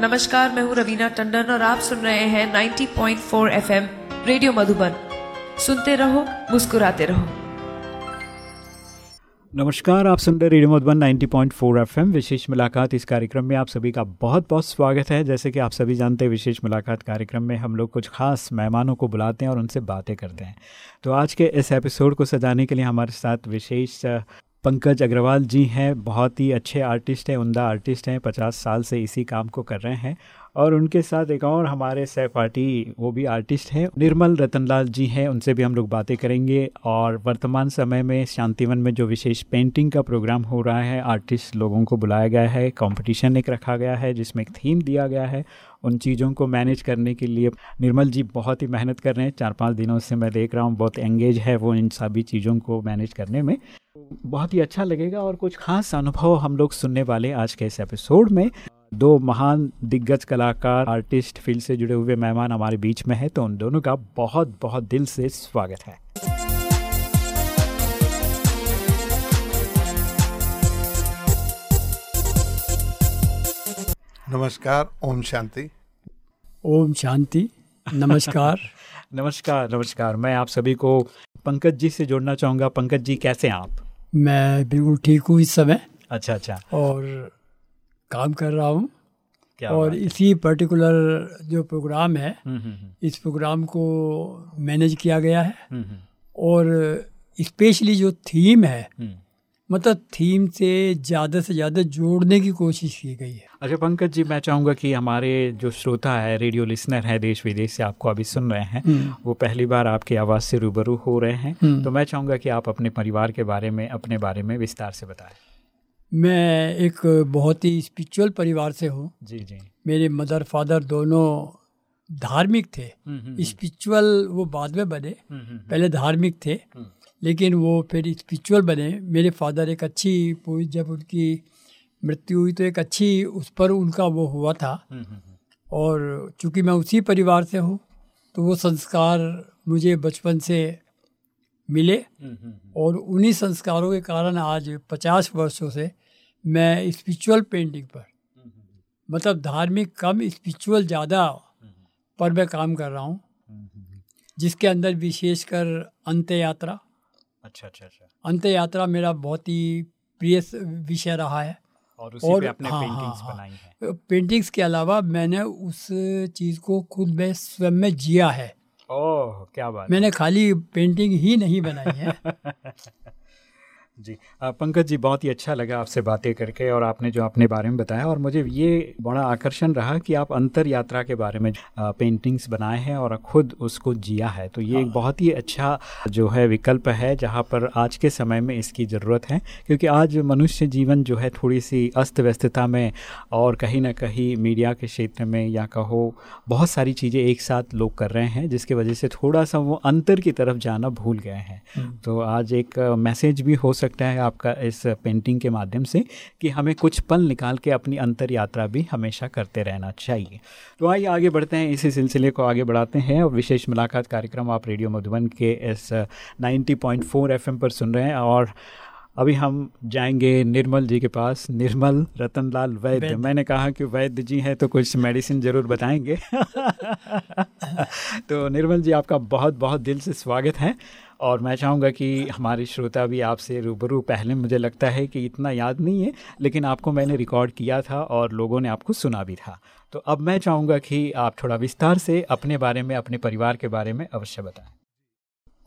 नमस्कार, मैं हूँ रवीना टंडन और आप सुन रहे हैं 90.4 एफएम रेडियो मधुबन। सुनते रहो, मुस्कुराते रहो। नमस्कार, आप सुन रहे रेडियो मधुबन 90.4 एफएम। विशेष मुलाकात इस कार्यक्रम में आप सभी का बहुत बहुत स्वागत है। जैसे कि आप सभी जानते हैं, विशेष मुलाकात कार्यक्रम में हम लोग कुछ खास मेहमानों को बुलाते हैं और उनसे बातें करते हैं। तो आज के इस एपिसोड को सजाने के लिए हमारे साथ विशेष पंकज अग्रवाल जी हैं, बहुत ही अच्छे आर्टिस्ट हैं, उमदा आर्टिस्ट हैं, पचास साल से इसी काम को कर रहे हैं। और उनके साथ एक और हमारे सहपाठी, वो भी आर्टिस्ट हैं, निर्मल रतनलाल जी हैं, उनसे भी हम लोग बातें करेंगे। और वर्तमान समय में शांतिवन में जो विशेष पेंटिंग का प्रोग्राम हो रहा है आर्टिस्ट लोगों को बुलाया गया है कंपटीशन एक रखा गया है, जिसमें एक थीम दिया गया है। उन चीज़ों को मैनेज करने के लिए निर्मल जी बहुत ही मेहनत कर रहे हैं, चार पाँच दिनों से मैं देख रहा हूँ, बहुत एंगेज है वो इन सभी चीज़ों को मैनेज करने में। बहुत ही अच्छा लगेगा और कुछ खास अनुभव हम लोग सुनने वाले आज के इस एपिसोड में। दो महान दिग्गज कलाकार आर्टिस्ट फ़ील्ड से जुड़े हुए मेहमान हमारे बीच में है तो उन दोनों का बहुत बहुत दिल से स्वागत है। नमस्कार ओम शांति। ओम शांति नमस्कार। नमस्कार नमस्कार। मैं आप सभी को पंकज जी से जोड़ना चाहूँगा। पंकज जी कैसे हैं आप? मैं बिल्कुल ठीक हूँ इस समय। अच्छा अच्छा। और काम कर रहा हूँ। और इसी पर्टिकुलर जो प्रोग्राम है हम्म, हम्म, हम्म, इस प्रोग्राम को मैनेज किया गया है। और स्पेशली जो थीम है। मतलब थीम से ज़्यादा से ज़्यादा जोड़ने की कोशिश की गई है। अच्छा पंकज जी मैं चाहूँगा कि हमारे जो श्रोता है रेडियो लिसनर है देश विदेश से आपको अभी सुन रहे हैं हम्म, वो पहली बार आपकी आवाज़ से रूबरू हो रहे हैं। हम्म। तो मैं चाहूँगा कि आप अपने परिवार के बारे में अपने बारे में विस्तार से बताएँ। मैं एक बहुत ही स्पिरिचुअल परिवार से हूँ। जी जी। मेरे मदर फादर दोनों धार्मिक थे। हम्म, हम्म, स्पिरिचुअल वो बाद में बने। पहले धार्मिक थे। लेकिन वो फिर स्पिरिचुअल बने। मेरे फादर एक अच्छी पूरी जब उनकी मृत्यु हुई तो एक अच्छी उस पर उनका वो हुआ था। हम्म, हम्म, हम्म, और चूँकि मैं उसी परिवार से हूँ तो वो संस्कार मुझे बचपन से मिले। और उन्हीं संस्कारों के कारण आज पचास वर्षों से मैं स्पिरिचुअल पेंटिंग पर। मतलब धार्मिक कम स्पिरिचुअल ज़्यादा पर मैं काम कर रहा हूँ। जिसके अंदर विशेषकर अंत्य यात्रा। अच्छा अच्छा अच्छा। अंत यात्रा मेरा बहुत ही प्रिय विषय रहा है। और उसी और- पे आपने हाँ, पेंटिंग्स हाँ, हाँ। बनाई हैं। पेंटिंग्स के अलावा मैंने उस चीज़ को खुद में स्वयं में जिया है। ओह क्या बात है। मैंने खाली पेंटिंग ही नहीं बनाई है। जी। पंकज जी बहुत ही अच्छा लगा आपसे बातें करके और आपने जो अपने बारे में बताया और मुझे ये बड़ा आकर्षण रहा कि आप अंतर यात्रा के बारे में पेंटिंग्स बनाए हैं और खुद उसको जिया है। तो ये एक बहुत ही अच्छा जो है विकल्प है जहाँ पर आज के समय में इसकी ज़रूरत है क्योंकि आज मनुष्य जीवन जो है थोड़ी सी अस्त व्यस्तता में और कहीं ना कहीं मीडिया के क्षेत्र में या कहो बहुत सारी चीज़ें एक साथ लोग कर रहे हैं जिसकी वजह से थोड़ा सा वो अंतर की तरफ़ जाना भूल गए हैं। तो आज एक मैसेज भी हो सकता है आपका इस पेंटिंग के माध्यम से कि हमें कुछ पल निकाल के अपनी अंतर यात्रा भी हमेशा करते रहना चाहिए। तो आइए आगे बढ़ते हैं इसी सिलसिले को आगे बढ़ाते हैं और विशेष मुलाकात कार्यक्रम आप रेडियो मधुबन के इस 90.4 एफएम पर सुन रहे हैं और अभी हम जाएँगे निर्मल जी के पास निर्मल रतनलाल वैद्य। मैंने कहा कि वैद्य जी हैं तो कुछ मेडिसिन ज़रूर बताएँगे। तो निर्मल जी आपका बहुत बहुत दिल से स्वागत है। और मैं चाहूँगा कि हमारे श्रोता भी आपसे रूबरू पहले मुझे लगता है कि इतना याद नहीं है लेकिन आपको मैंने रिकॉर्ड किया था और लोगों ने आपको सुना भी था। तो अब मैं चाहूँगा कि आप थोड़ा विस्तार से अपने बारे में अपने परिवार के बारे में अवश्य बताएँ।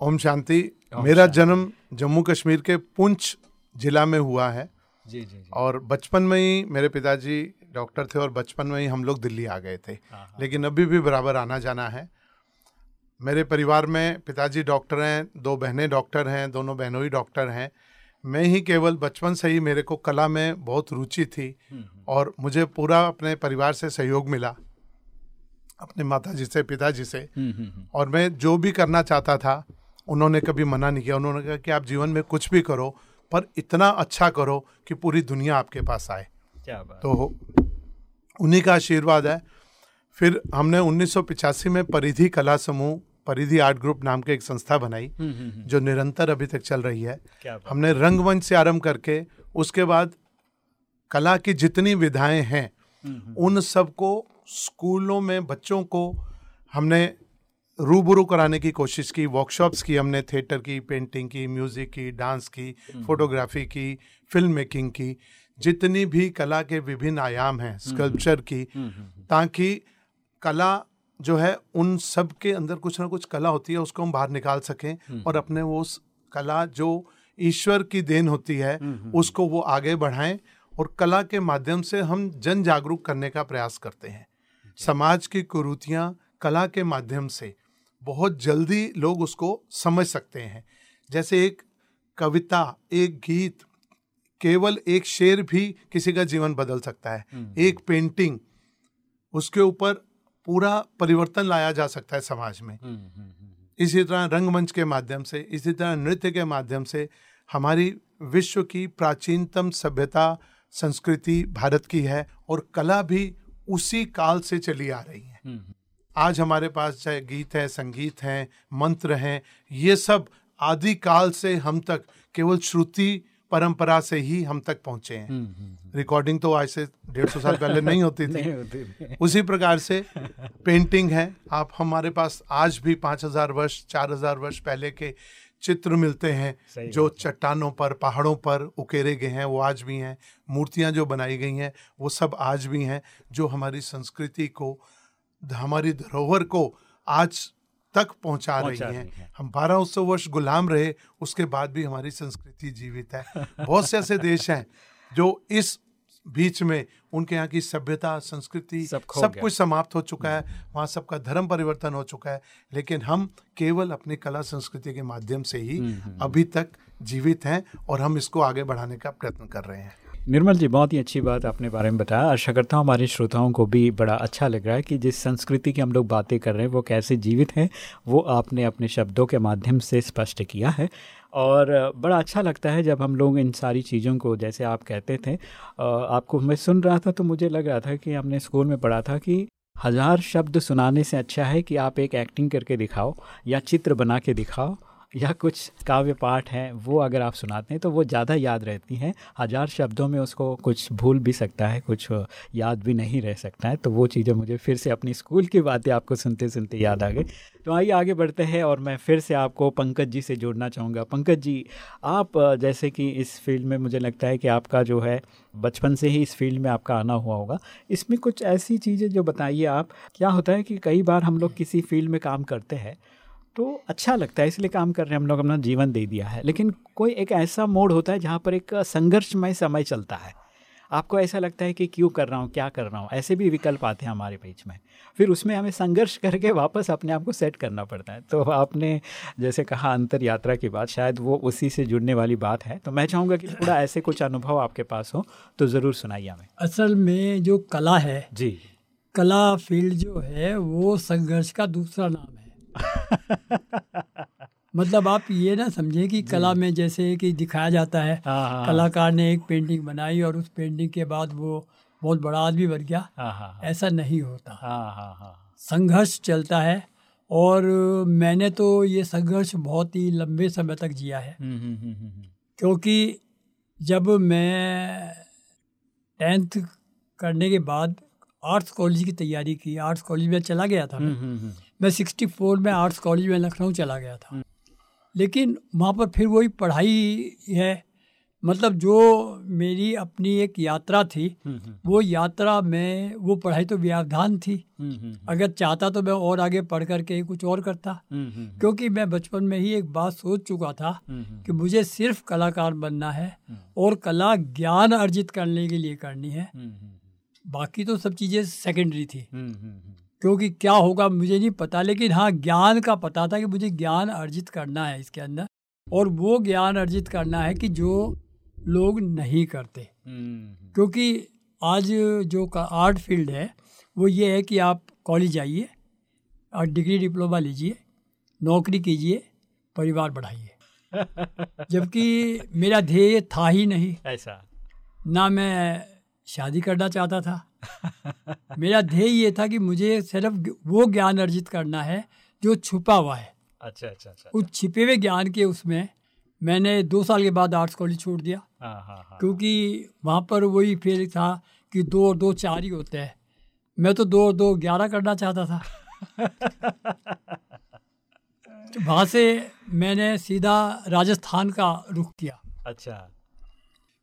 ओम शांति। मेरा। जन्म जम्मू कश्मीर के पुंछ जिला में हुआ है। जी जी जी। और बचपन में ही मेरे पिताजी डॉक्टर थे और बचपन में ही हम लोग दिल्ली आ गए थे। हाँ, हाँ। लेकिन अभी भी बराबर आना जाना है। मेरे परिवार में पिताजी डॉक्टर हैं दो बहनें डॉक्टर हैं दोनों बहनों ही डॉक्टर हैं। मैं ही केवल बचपन से ही मेरे को कला में बहुत रुचि थी हम्म, हम्म, और मुझे पूरा अपने परिवार से सहयोग मिला अपने माता जी से पिताजी से। हम्म, और मैं जो भी करना चाहता था उन्होंने कभी मना नहीं किया। उन्होंने कहा कि आप जीवन में कुछ भी करो पर इतना अच्छा करो कि पूरी दुनिया आपके पास आए। क्या बात। तो उन्हीं का आशीर्वाद है। फिर हमने 1985 में परिधि कला समूह परिधि आर्ट ग्रुप नाम के एक संस्था बनाई हम्म, हम्म, हम्म, जो निरंतर अभी तक चल रही है। हमने रंगमंच से आरंभ करके उसके बाद कला की जितनी विधाएँ हैं उन सबको स्कूलों में बच्चों को हमने रूबरू कराने की कोशिश की वर्कशॉप्स की हमने थिएटर की पेंटिंग की म्यूज़िक की डांस की फोटोग्राफी की फ़िल्म मेकिंग की जितनी भी कला के विभिन्न आयाम हैं स्कल्पचर की ताकि कला जो है उन सब के अंदर कुछ ना कुछ कला होती है उसको हम बाहर निकाल सकें और अपने वो उस कला जो ईश्वर की देन होती है उसको वो आगे बढ़ाएँ और कला के माध्यम से हम जन जागरूक करने का प्रयास करते हैं। समाज की कुरूतियाँ कला के माध्यम से बहुत जल्दी लोग उसको समझ सकते हैं। जैसे एक कविता एक गीत केवल एक शेर भी किसी का जीवन बदल सकता है। एक पेंटिंग उसके ऊपर पूरा परिवर्तन लाया जा सकता है समाज में। इसी तरह रंगमंच के माध्यम से इसी तरह नृत्य के माध्यम से हमारी विश्व की प्राचीनतम सभ्यता संस्कृति भारत की है और कला भी उसी काल से चली आ रही है। आज हमारे पास चाहे गीत है संगीत है मंत्र हैं ये सब आदि काल से हम तक केवल श्रुति परंपरा से ही हम तक पहुँचे हैं। रिकॉर्डिंग तो आज से डेढ़ सौ साल पहले नहीं होती थी। नहीं होती थी। उसी प्रकार से पेंटिंग है। आप हमारे पास आज भी पाँच हज़ार वर्ष चार हज़ार वर्ष पहले के चित्र मिलते हैं जो चट्टानों पर पहाड़ों पर उकेरे गए हैं वो आज भी हैं। मूर्तियाँ जो बनाई गई हैं वो सब आज भी हैं जो हमारी संस्कृति को हमारी धरोहर को आज तक पहुँचा रही हैं। है। हम बारह सौ वर्ष गुलाम रहे उसके बाद भी हमारी संस्कृति जीवित है। बहुत से ऐसे देश हैं जो इस बीच में उनके यहाँ की सभ्यता संस्कृति सब, सब कुछ समाप्त हो चुका है वहाँ सबका धर्म परिवर्तन हो चुका है लेकिन हम केवल अपनी कला संस्कृति के माध्यम से ही अभी तक जीवित हैं और हम इसको आगे बढ़ाने का प्रयत्न कर रहे हैं। निर्मल जी, बहुत ही अच्छी बात आपने बारे में बताया। आशा करता हूँ हमारे श्रोताओं को भी बड़ा अच्छा लग रहा है कि जिस संस्कृति की हम लोग बातें कर रहे हैं, वो कैसे जीवित है, वो आपने अपने शब्दों के माध्यम से स्पष्ट किया है। और बड़ा अच्छा लगता है जब हम लोग इन सारी चीज़ों को, जैसे आप कहते थे आपको मैं सुन रहा था तो मुझे लग रहा था कि हमने स्कूल में पढ़ा था कि हज़ार शब्द सुनाने से अच्छा है कि आप एक एक्टिंग करके दिखाओ या चित्र बना के दिखाओ। या कुछ काव्य पाठ हैं, वो अगर आप सुनाते हैं तो वो ज़्यादा याद रहती हैं। हज़ार शब्दों में उसको कुछ भूल भी सकता है, कुछ याद भी नहीं रह सकता है तो वो चीज़ें मुझे फिर से अपनी स्कूल की बातें आपको सुनते सुनते याद आ गई तो आइए आगे बढ़ते हैं और मैं फिर से आपको पंकज जी से जोड़ना चाहूँगा। पंकज जी, आप, जैसे कि इस फ़ील्ड में मुझे लगता है कि आपका जो है, बचपन से ही इस फ़ील्ड में आपका आना हुआ होगा। इसमें कुछ ऐसी चीज़ें जो बताइए आप। क्या होता है कि कई बार हम लोग किसी फ़ील्ड में काम करते हैं तो अच्छा लगता है इसलिए काम कर रहे हैं हम लोग अपना जीवन दे दिया है। लेकिन कोई एक ऐसा मोड होता है जहाँ पर एक संघर्षमय समय चलता है। आपको ऐसा लगता है कि क्यों कर रहा हूँ क्या कर रहा हूँ? ऐसे भी विकल्प आते हैं हमारे बीच में। फिर उसमें हमें संघर्ष करके वापस अपने आप को सेट करना पड़ता है। तो आपने जैसे कहा अंतर यात्रा की बात शायद वो उसी से जुड़ने वाली बात है। तो मैं चाहूँगा कि थोड़ा ऐसे कुछ अनुभव आपके पास हो तो ज़रूर सुनाइए हमें। असल में जो कला है जी। कला फ़ील्ड जो है वो संघर्ष का दूसरा नाम है। मतलब आप ये ना समझे कि कला में जैसे कि दिखाया जाता है हाँ, हाँ। कलाकार ने एक पेंटिंग बनाई और उस पेंटिंग के बाद वो बहुत बड़ा आदमी बन गया। हाँ, ऐसा नहीं होता। संघर्ष चलता है और मैंने तो ये संघर्ष बहुत ही लंबे समय तक जिया है। हम्म, हम्म, हम्म, क्योंकि जब मैं टेंथ करने के बाद आर्ट्स कॉलेज की तैयारी की आर्ट्स कॉलेज में चला गया था मैं। सिक्सटी फोर में आर्ट्स कॉलेज में लखनऊ चला गया था। लेकिन वहाँ पर फिर वही पढ़ाई है मतलब जो मेरी अपनी एक यात्रा थी वो यात्रा में वो पढ़ाई तो व्यावधान थी। अगर चाहता तो मैं और आगे पढ़ करके कुछ और करता। क्योंकि मैं बचपन में ही एक बात सोच चुका था कि मुझे सिर्फ़ कलाकार बनना है और कला ज्ञान अर्जित करने के लिए करनी है। बाकी तो सब चीज़ें सेकेंडरी थी। क्योंकि क्या होगा मुझे नहीं पता लेकिन हाँ ज्ञान का पता था कि मुझे ज्ञान अर्जित करना है इसके अंदर और वो ज्ञान अर्जित करना है कि जो लोग नहीं करते। हम्म। क्योंकि आज जो आर्ट फ़ील्ड है वो ये है कि आप कॉलेज जाइए और डिग्री डिप्लोमा लीजिए नौकरी कीजिए परिवार बढ़ाइए। जबकि मेरा ध्येय था ही नहीं। ऐसा। ना मैं शादी करना चाहता था मेरा ध्येय ये था कि मुझे सिर्फ़ वो ज्ञान अर्जित करना है जो छुपा हुआ है। अच्छा अच्छा अच्छा उस छिपे हुए ज्ञान के उसमें मैंने दो साल के बाद आर्ट्स कॉलेज छोड़ दिया। हाँ, हाँ, हाँ। क्योंकि वहाँ पर वही फिर था कि दो और दो चार ही होते हैं। मैं तो दो और दो ग्यारह करना चाहता था। तो वहाँ से मैंने सीधा राजस्थान का रुख किया। अच्छा।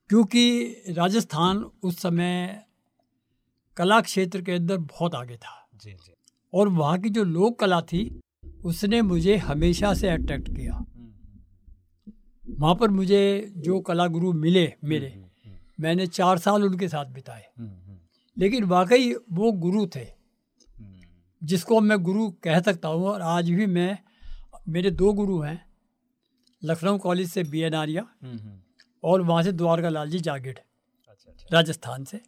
क्योंकि राजस्थान उस समय कला क्षेत्र के अंदर बहुत आगे था। जी जी। और वहाँ की जो लोक कला थी उसने मुझे हमेशा से अट्रैक्ट किया। वहाँ पर मुझे जो कला गुरु मिले मेरे मैंने चार साल उनके साथ बिताए। लेकिन वाकई वो गुरु थे। जिसको मैं गुरु कह सकता हूँ और आज भी मैं मेरे दो गुरु हैं लखनऊ कॉलेज से बी एन आर्या और वहाँ से द्वारका लाल जी जागीड़ अच्छा अच्छा। राजस्थान से।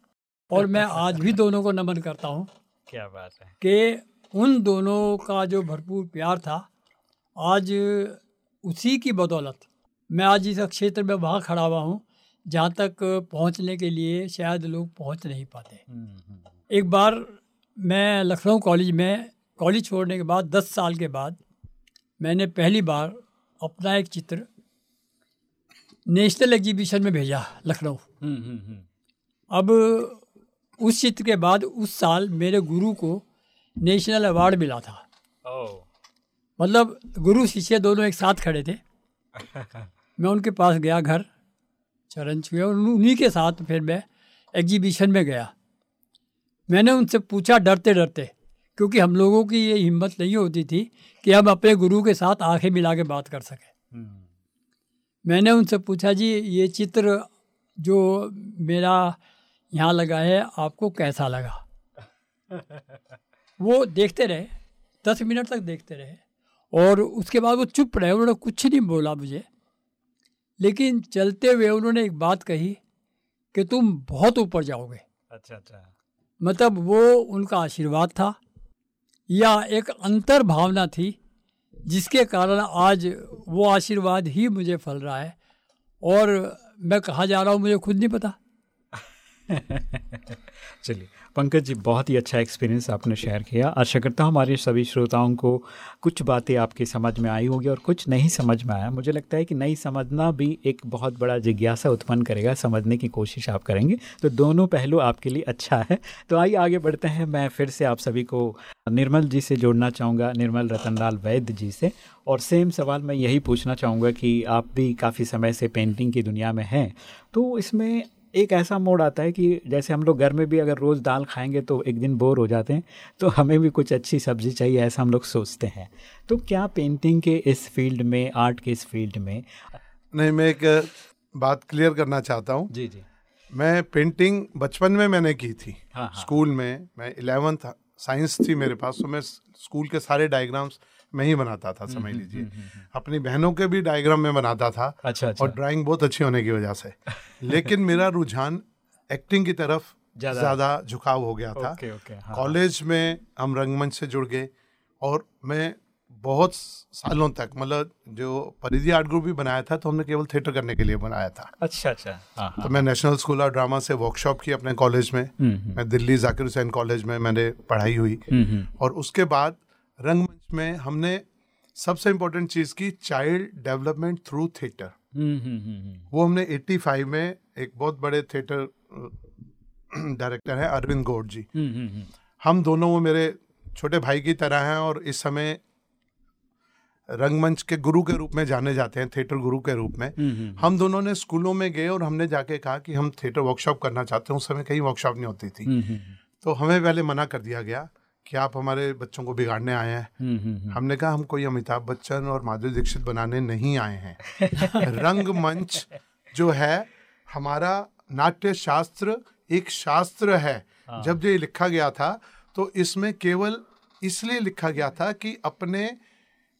और मैं आज भी दोनों को नमन करता हूँ क्या बात है। कि उन दोनों का जो भरपूर प्यार था आज उसी की बदौलत मैं आज इस क्षेत्र में वहाँ खड़ा हुआ हूँ जहाँ तक पहुँचने के लिए शायद लोग पहुँच नहीं पाते। एक बार मैं लखनऊ कॉलेज में कॉलेज छोड़ने के बाद दस साल के बाद मैंने पहली बार अपना एक चित्र नेशनल एग्जीबिशन में भेजा लखनऊ। अब उस चित्र के बाद उस साल मेरे गुरु को नेशनल अवार्ड मिला था। मतलब गुरु शिष्य दोनों एक साथ खड़े थे। मैं उनके पास गया घर चरण छुए और उन्हीं के साथ फिर मैं एग्जीबिशन में गया। मैंने उनसे पूछा डरते डरते क्योंकि हम लोगों की ये हिम्मत नहीं होती थी कि हम अपने गुरु के साथ आँखें मिला के बात कर सकें। मैंने उनसे पूछा जी ये चित्र जो मेरा यहाँ लगा है आपको कैसा लगा? वो देखते रहे दस मिनट तक देखते रहे और उसके बाद वो चुप रहे उन्होंने कुछ नहीं बोला मुझे। लेकिन चलते हुए उन्होंने एक बात कही कि तुम बहुत ऊपर जाओगे। अच्छा अच्छा। मतलब वो उनका आशीर्वाद था या एक अंतर भावना थी जिसके कारण आज वो आशीर्वाद ही मुझे फल रहा है और मैं कहा जा रहा हूँ मुझे खुद नहीं पता। चलिए, पंकज जी, बहुत ही अच्छा एक्सपीरियंस आपने शेयर किया। आशा करता हूँ हमारे सभी श्रोताओं को कुछ बातें आपकी समझ में आई होगी और कुछ नहीं समझ में आया। मुझे लगता है कि नहीं समझना भी एक बहुत बड़ा जिज्ञासा उत्पन्न करेगा, समझने की कोशिश आप करेंगे। तो दोनों पहलू आपके लिए अच्छा है। तो आइए आगे बढ़ते हैं। मैं फिर से आप सभी को निर्मल जी से जोड़ना चाहूँगा, निर्मल रतनलाल वैद्य जी से। और सेम सवाल मैं यही पूछना चाहूँगा कि आप भी काफ़ी समय से पेंटिंग की दुनिया में हैं। तो इसमें एक ऐसा मोड आता है कि जैसे हम लोग घर में भी अगर रोज़ दाल खाएँगे तो एक दिन बोर हो जाते हैं तो हमें भी कुछ अच्छी सब्ज़ी चाहिए ऐसा हम लोग सोचते हैं। तो क्या पेंटिंग के इस फ़ील्ड में आर्ट के इस फ़ील्ड में? नहीं मैं एक बात क्लियर करना चाहता हूँ। जी जी। मैं पेंटिंग बचपन में मैंने की थी। हाँ, हाँ. स्कूल में मैं इलेवेंथ साइंस थी मेरे पास तो मैं स्कूल के सारे डायग्राम्स मैं ही बनाता था समझ लीजिए। अपनी बहनों के भी डायग्राम में बनाता था अच्छा, अच्छा। और ड्राइंग बहुत अच्छी होने की वजह से। लेकिन मेरा रुझान एक्टिंग की तरफ़ ज़्यादा झुकाव हो गया था। हाँ। कॉलेज में हम रंगमंच से जुड़ गए और मैं बहुत सालों तक मतलब जो परिधि आर्ट ग्रुप भी बनाया था तो हमने केवल थिएटर करने के लिए बनाया था। अच्छा अच्छा। हाँ, हाँ. तो मैं नेशनल स्कूल ऑफ़ ड्रामा से वर्कशॉप की अपने कॉलेज में। मैं दिल्ली जाकिर हुसैन कॉलेज में मैंने पढ़ाई हुई। और उसके बाद रंगमंच में हमने सबसे इम्पोर्टेंट चीज़ की चाइल्ड डेवलपमेंट थ्रू थिएटर वो हमने 85 में एक बहुत बड़े थिएटर डायरेक्टर हैं अरविंद गौड़ जी। हम दोनों वो मेरे छोटे भाई की तरह हैं और इस समय रंगमंच के गुरु के रूप में जाने जाते हैं थिएटर गुरु के रूप में। हम दोनों ने स्कूलों में गए और हमने जाके कहा कि हम थिएटर वर्कशॉप करना चाहते हैं। उस समय कहीं वर्कशॉप नहीं होती थी। तो हमें पहले मना कर दिया गया कि आप हमारे बच्चों को बिगाड़ने आए हैं। हमने कहा हम कोई अमिताभ बच्चन और माधुरी दीक्षित बनाने नहीं आए हैं। रंगमंच जो है हमारा नाट्य शास्त्र एक शास्त्र है। हाँ। जब ये लिखा गया था तो इसमें केवल इसलिए लिखा गया था कि अपने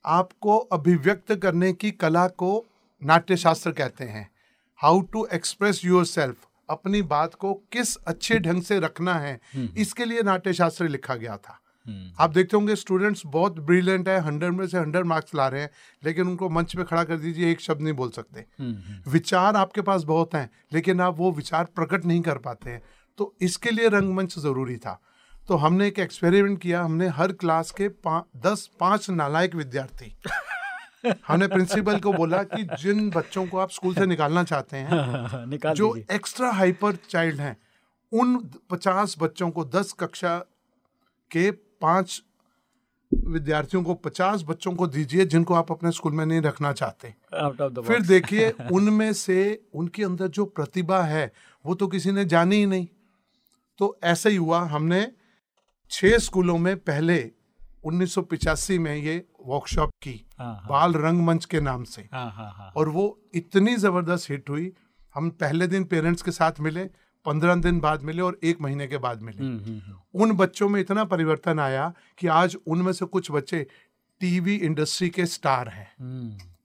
आप को अभिव्यक्त करने की कला को नाट्य शास्त्र कहते हैं। How to express yourself अपनी बात को किस अच्छे ढंग से रखना है इसके लिए नाट्य शास्त्र लिखा गया था। आप देखते होंगे स्टूडेंट्स बहुत ब्रिलियंट है हंड्रेड में से हंड्रेड मार्क्स ला रहे हैं लेकिन उनको मंच पे खड़ा कर दीजिए एक शब्द नहीं बोल सकते। विचार आपके पास बहुत हैं लेकिन आप वो विचार प्रकट नहीं कर पाते हैं। तो इसके लिए रंगमंच ज़रूरी था। तो हमने एक एक्सपेरिमेंट किया हमने हर क्लास के पा, दस पाँच नालायक विद्यार्थी हमने प्रिंसिपल को बोला कि जिन बच्चों को आप स्कूल से निकालना चाहते हैं निकाल जो एक्स्ट्रा हाइपर चाइल्ड हैं उन पचास बच्चों को दस कक्षा के पाँच विद्यार्थियों को पचास बच्चों को दीजिए जिनको आप अपने स्कूल में नहीं रखना चाहते। फिर देखिए उनमें से उनके अंदर जो प्रतिभा है वो तो किसी ने जानी ही नहीं। तो ऐसे ही हुआ हमने छह स्कूलों में पहले उन्नीस में ये वर्कशॉप की हाँ, हाँ। बाल रंगमंच के नाम से। हाँ, और वो इतनी ज़बरदस्त हिट हुई हम पहले दिन पेरेंट्स के साथ मिले पंद्रह दिन बाद मिले और एक महीने के बाद मिले। हम्म, हम्म, हम्म। उन बच्चों में इतना परिवर्तन आया कि आज उनमें से कुछ बच्चे टीवी इंडस्ट्री के स्टार हैं।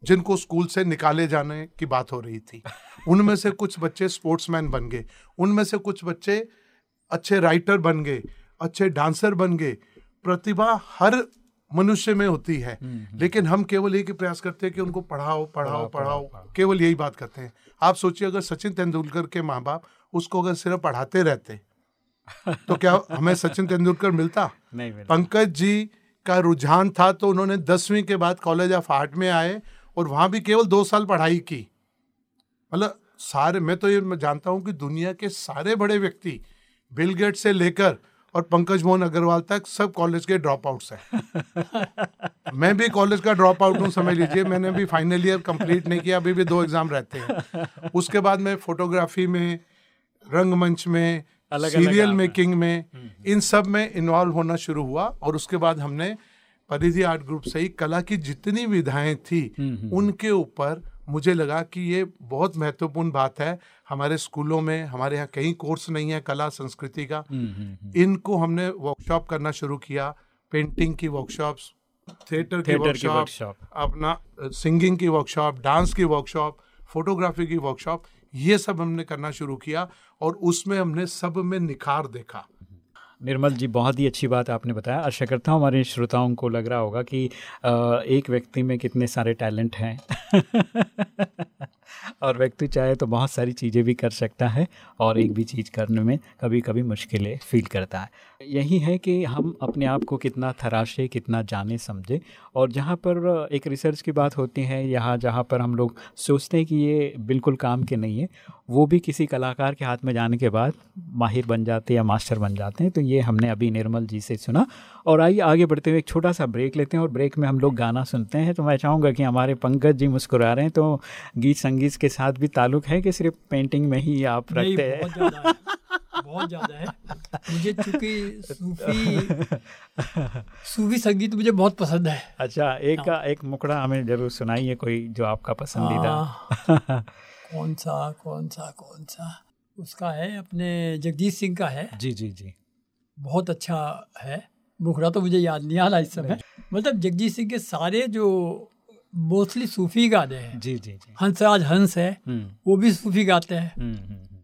जिनको स्कूल से निकाले जाने की बात हो रही थी। उनमें से कुछ बच्चे स्पोर्ट्समैन बन गए। उनमें से कुछ बच्चे अच्छे राइटर बन गए अच्छे डांसर बन गए। प्रतिभा हर मनुष्य में होती है। लेकिन हम केवल एक ही प्रयास करते हैं कि उनको पढ़ाओ पढ़ाओ पढ़ाओ केवल यही बात करते हैं। आप सोचिए अगर सचिन तेंदुलकर के माँ बाप उसको अगर सिर्फ़ पढ़ाते रहते तो क्या हमें सचिन तेंदुलकर मिलता? नहीं पंकज जी का रुझान था तो उन्होंने दसवीं के बाद कॉलेज ऑफ़ आर्ट में आए और वहाँ भी केवल दो साल पढ़ाई की। मतलब सारे मैं तो ये जानता हूँ कि दुनिया के सारे बड़े व्यक्ति बिल गेट से लेकर और पंकज मोहन अग्रवाल तक सब कॉलेज के ड्रॉप आउट्स हैं। मैं भी कॉलेज का ड्रॉप आउट हूँ समझ लीजिए। मैंने भी फाइनल ईयर कंप्लीट नहीं किया अभी भी दो एग्ज़ाम रहते हैं। उसके बाद मैं फोटोग्राफी में रंगमंच में अलग सीरियल मेकिंग में हम्म, हम्म। इन सब में इन्वॉल्व होना शुरू हुआ और उसके बाद हमने परिधि आर्ट ग्रुप से ही कला की जितनी विधाएँ थी हम्म, उनके ऊपर मुझे लगा कि ये बहुत महत्वपूर्ण बात है। हमारे स्कूलों में हमारे यहाँ कहीं कोर्स नहीं है कला संस्कृति का। इनको हमने वर्कशॉप करना शुरू किया। पेंटिंग की वर्कशॉप्स थिएटर की वर्कशॉप अपना सिंगिंग की वर्कशॉप डांस की वर्कशॉप फोटोग्राफी की वर्कशॉप ये सब हमने करना शुरू किया और उसमें हमने सब में निखार देखा। निर्मल जी बहुत ही अच्छी बात आपने बताया। आशा करता हूँ हमारे श्रोताओं को लग रहा होगा कि एक व्यक्ति में कितने सारे टैलेंट हैं। और व्यक्ति चाहे तो बहुत सारी चीज़ें भी कर सकता है और एक भी चीज़ करने में कभी कभी मुश्किलें फील करता है। यही है कि हम अपने आप को कितना थराशे, कितना जाने, समझे और जहाँ पर एक रिसर्च की बात होती है, यहाँ जहाँ पर हम लोग सोचते हैं कि ये बिल्कुल काम के नहीं है वो भी किसी कलाकार के हाथ में जाने के बाद माहिर बन जाते हैं या मास्टर बन जाते हैं तो ये हमने अभी निर्मल जी से सुना। और आइए आगे बढ़ते हुए एक छोटा सा ब्रेक लेते हैं और ब्रेक में हम लोग गाना सुनते हैं। तो मैं चाहूँगा कि हमारे पंकज जी मुस्कुरा रहे हैं तो गीत संगीत के साथ भी ताल्लुक है कि सिर्फ़ पेंटिंग में ही आप रखते हैं? बहुत ज़्यादा है। मुझे चूँकि सूफी सूफी संगीत मुझे बहुत पसंद है। अच्छा एक का हाँ। एक मुकड़ा हमें ज़रूर सुनाइए कोई जो आपका पसंदीदा। हाँ। कौन सा कौन सा कौन सा? उसका है अपने जगदीश सिंह का है। जी जी जी। बहुत अच्छा है। मुखड़ा तो मुझे याद नहीं आ रहा इस समय। मतलब जगजीत सिंह के सारे जो मोस्टली सूफी गाने हैं जी जी जी। हंसराज हंस है हम्म। वो भी सूफी गाते हैं। हम्म, हम्म,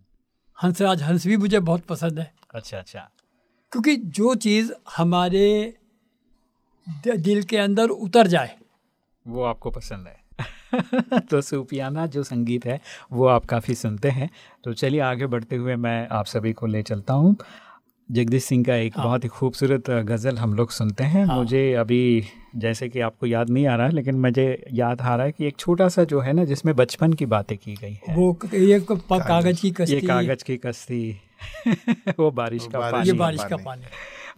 हंसराज हंस भी मुझे बहुत पसंद है। अच्छा अच्छा। क्योंकि जो चीज़ हमारे दिल के अंदर उतर जाए वो आपको पसंद है? तो सूफियाना जो संगीत है वो आप काफ़ी सुनते हैं। तो चलिए आगे बढ़ते हुए मैं आप सभी को ले चलता हूँ। जगदीश सिंह का एक हाँ। बहुत ही खूबसूरत गज़ल हम लोग सुनते हैं। हाँ। मुझे अभी जैसे कि आपको याद नहीं आ रहा है लेकिन मुझे याद आ रहा है कि एक छोटा सा जो है ना जिसमें बचपन की बातें की गई है। वो ये कागज़। की कश्ती। ये कागज़ की कश्ती। वो बारिश का पानी। ये बारिश का पानी।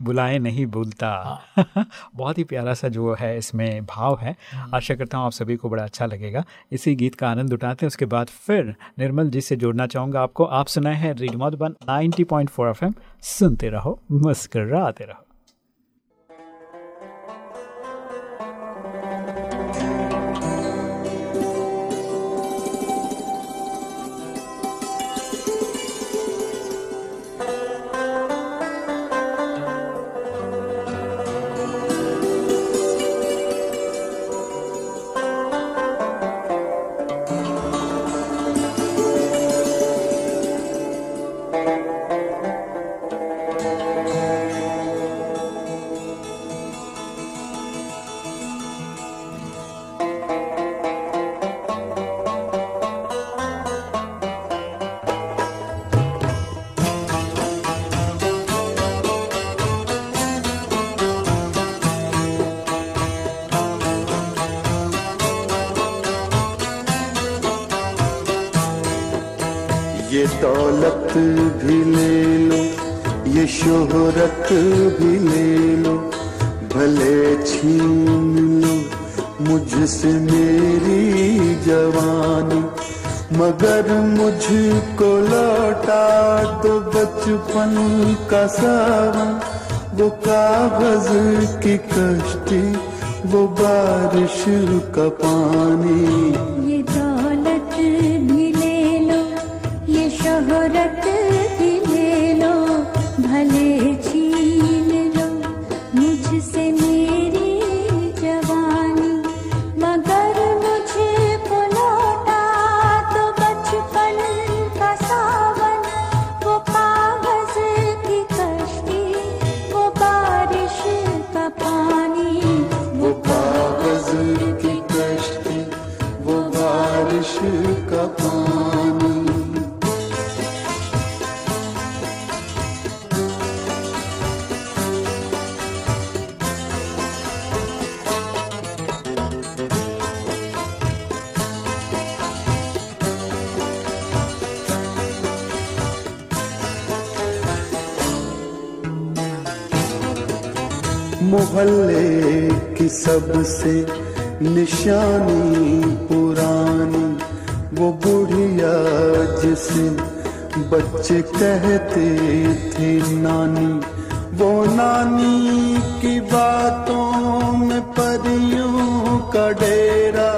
बुलाए नहीं भूलता हाँ। बहुत ही प्यारा सा जो है इसमें भाव है। हम्म। आशा करता हूँ आप सभी को बड़ा अच्छा लगेगा। इसी गीत का आनंद उठाते हैं उसके बाद फिर निर्मल जी से जोड़ना चाहूँगा आपको। आप सुनाए हैं रेडियो मधुबन 90.4 एफएम। सुनते रहो मुस्कराते रहो। दौलत भी ले लो, ये शोहरत भी ले लो। भले छीन लो मुझसे मेरी जवानी, मगर मुझको लौटा दो बचपन का सावन। वो कागज़ की कश्ती, वो बारिश का पानी। ये शोहरत मोहल्ले की सबसे निशानी पुरानी, वो बुढ़िया जिसे बच्चे कहते थे नानी। वो नानी की बातों में परियों का डेरा,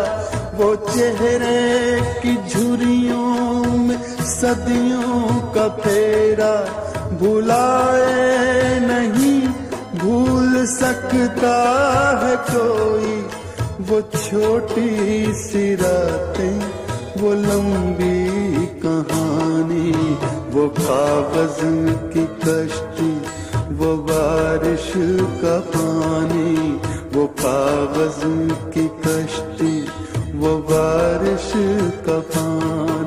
वो चेहरे की झुरियों में सदियों का फेरा। भुलाए नहीं भूल सकता है कोई वो छोटी सी रातें, वो लंबी कहानी, वो कागज़ की कश्ती, वो बारिश का पानी, वो कागज़ की कश्ती, वो बारिश का पानी।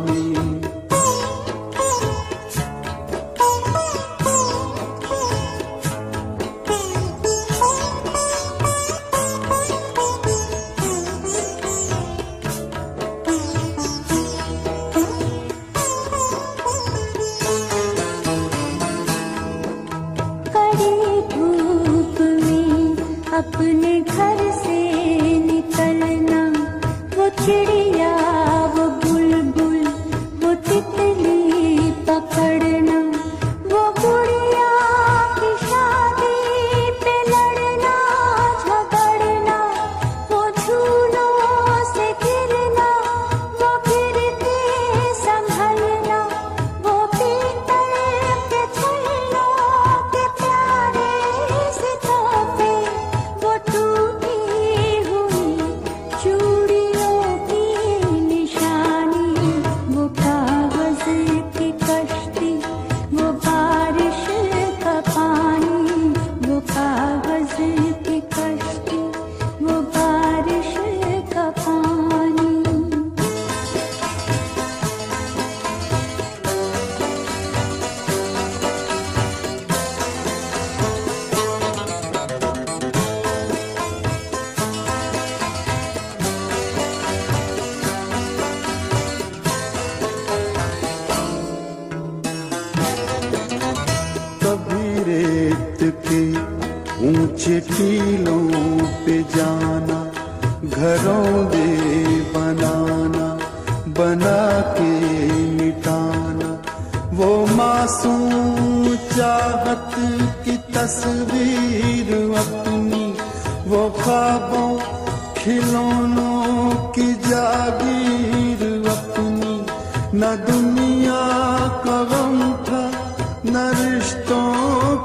न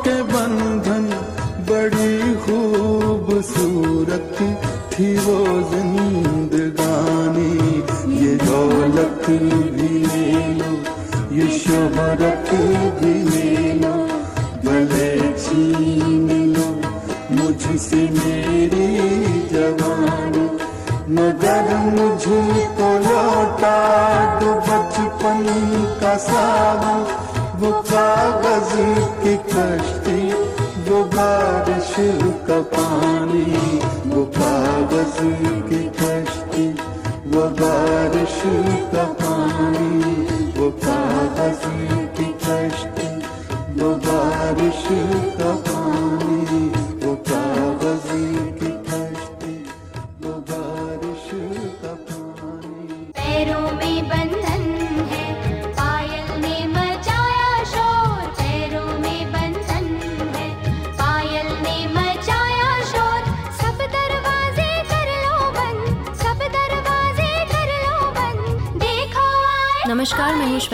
के बंधन, बड़ी खूबसूरत थी वो जिंदगानी। ये दौलत भी ले लो, ये शोहरत भी ले लो, भले छीन लो, मुझसे मेरी जवानी। मगर मुझको लौटा दो बचपन का सावन कागज़ की कश्ती वो बारिश का पानी। वो कागज़ की कश्ती वो बारिश का पानी।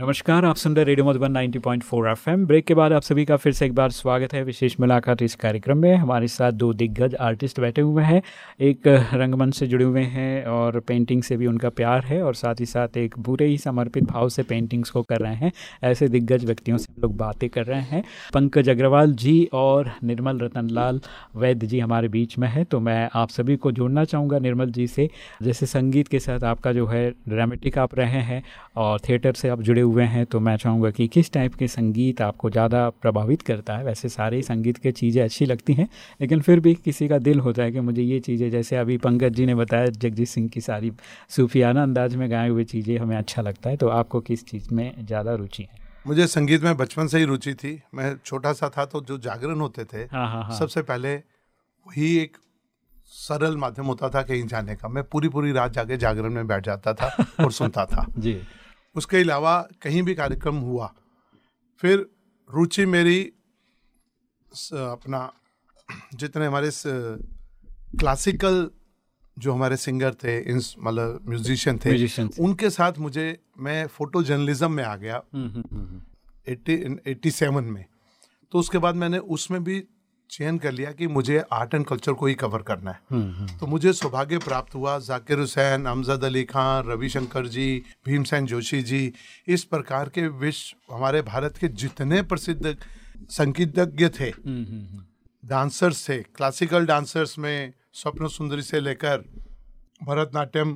नमस्कार, आप सुन रहे रेडियो मधुबन नाइनटी 90.4 एफएम। ब्रेक के बाद आप सभी का फिर से एक बार स्वागत है। विशेष मुलाकात इस कार्यक्रम में। हमारे साथ दो दिग्गज आर्टिस्ट बैठे हुए हैं। एक रंगमंच से जुड़े हुए हैं और पेंटिंग से भी उनका प्यार है और साथ ही साथ एक बुरे ही समर्पित भाव से पेंटिंग्स को कर रहे हैं। ऐसे दिग्गज व्यक्तियों से हम लोग बातें कर रहे हैं। पंकज अग्रवाल जी और निर्मल रतन लाल वैद्य जी हमारे बीच में है। तो मैं आप सभी को जोड़ना चाहूँगा निर्मल जी से। जैसे संगीत के साथ आपका जो है ड्रामेटिक आप रहे हैं और थिएटर से आप जुड़े हुए हैं तो मैं चाहूँगा कि किस टाइप के संगीत आपको ज़्यादा प्रभावित करता है? वैसे सारे ही संगीत की चीज़ें अच्छी लगती हैं लेकिन फिर भी किसी का दिल होता है कि मुझे ये चीज़ें जैसे अभी पंकज जी ने बताया जगजीत सिंह की सारी सूफियाना अंदाज में गाए हुए चीज़ें हमें अच्छा लगता है तो आपको किस चीज़ में ज़्यादा रुचि है? मुझे संगीत में बचपन से ही रुचि थी। मैं छोटा सा था तो जो जागरण होते थे हाँ हाँ हाँ। सबसे पहले वही एक सरल माध्यम होता था कहीं जाने का। मैं पूरी पूरी रात जाके जागरण में बैठ जाता था और सुनता था। जी। उसके अलावा कहीं भी कार्यक्रम हुआ फिर रुचि मेरी अपना जितने हमारे क्लासिकल जो हमारे सिंगर थे इंस मतलब म्यूजिशियन थे Musicians। उनके साथ मुझे मैं फ़ोटो जर्नलिज्म में आ गया। हम्म, हम्म, हम्म, एट्टी सेवन में। तो उसके बाद मैंने उसमें भी चयन कर लिया कि मुझे आर्ट एंड कल्चर को ही कवर करना है। हम्म, हम्म, तो मुझे सौभाग्य प्राप्त हुआ जाकिर हुसैन अमजद अली खान रविशंकर जी भीमसेन जोशी जी इस प्रकार के विश्व हमारे भारत के जितने प्रसिद्ध संगीतज्ञ थे। हम्म। डांसर्स थे क्लासिकल डांसर्स में स्वप्न सुंदरी से लेकर भरतनाट्यम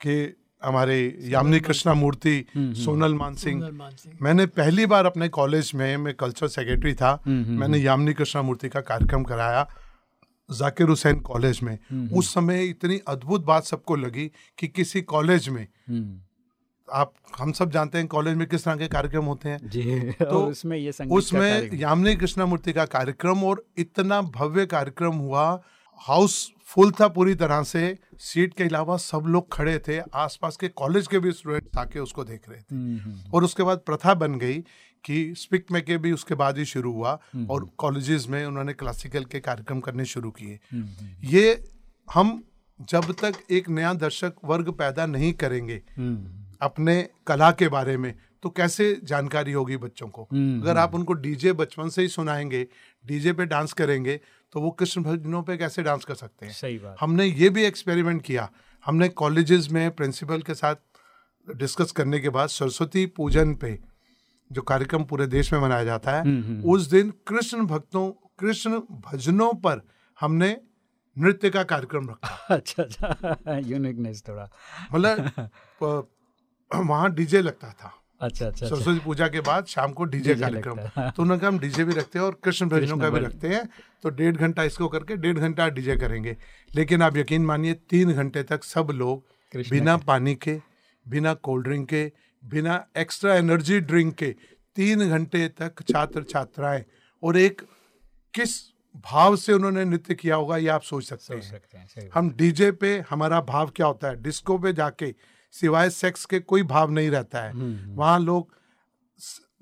के हमारे यामिनी कृष्णा मूर्ति सोनल मानसिंह। मान सिंह मैंने पहली बार अपने कॉलेज में मैं कल्चर सेक्रेटरी था मैंने यामिनी कृष्णा मूर्ति का कार्यक्रम कराया जाकिर हुसैन कॉलेज में। उस समय इतनी अद्भुत बात सबको लगी कि किसी कॉलेज में हम्म, आप हम सब जानते हैं कॉलेज में किस तरह के कार्यक्रम होते हैं। जी तो उसमें ये उसमें यामिनी कृष्णा मूर्ति का कार्यक्रम और इतना भव्य कार्यक्रम हुआ हाउस फुल था पूरी तरह से। सीट के अलावा सब लोग खड़े थे। आसपास के कॉलेज के भी स्टूडेंट आके उसको देख रहे थे। हम्म, हम्म, और उसके बाद प्रथा बन गई कि स्पिक में के भी उसके बाद ही शुरू हुआ और कॉलेजेस में उन्होंने क्लासिकल के कार्यक्रम करने शुरू किए। ये हम जब तक एक नया दर्शक वर्ग पैदा नहीं करेंगे हम्म, अपने कला के बारे में तो कैसे जानकारी होगी बच्चों को? हम्म, अगर आप उनको डीजे बचपन से ही सुनाएँगे डीजे पे डांस करेंगे तो वो कृष्ण भजनों पे कैसे डांस कर सकते हैं? सही बात। हमने ये भी एक्सपेरिमेंट किया। हमने कॉलेजेस में प्रिंसिपल के साथ डिस्कस करने के बाद सरस्वती पूजन पे जो कार्यक्रम पूरे देश में मनाया जाता है उस दिन कृष्ण भक्तों कृष्ण भजनों पर हमने नृत्य का कार्यक्रम रखा। अच्छा अच्छा। यूनिकनेस थोड़ा। मतलब वहाँ डीजे लगता था। अच्छा अच्छा अच्छा। सरस्वती पूजा के बाद शाम को डीजे कार्यक्रम। तो उन्होंने कहा हम डीजे भी रखते हैं और कृष्ण भजनों का भी रखते हैं। तो डेढ़ घंटा इसको करके डेढ़ घंटा डीजे करेंगे। लेकिन आप यकीन मानिए तीन घंटे तक सब लोग बिना पानी के बिना कोल्ड ड्रिंक के बिना एक्स्ट्रा एनर्जी ड्रिंक के तीन घंटे तक छात्र छात्राएँ और एक किस भाव से उन्होंने नृत्य किया होगा ये आप सोच सकते हैं। सकते हैं हम डीजे पे हमारा भाव क्या होता है? डिस्को पे जाके सिवाय सेक्स के कोई भाव नहीं रहता है। वहाँ लोग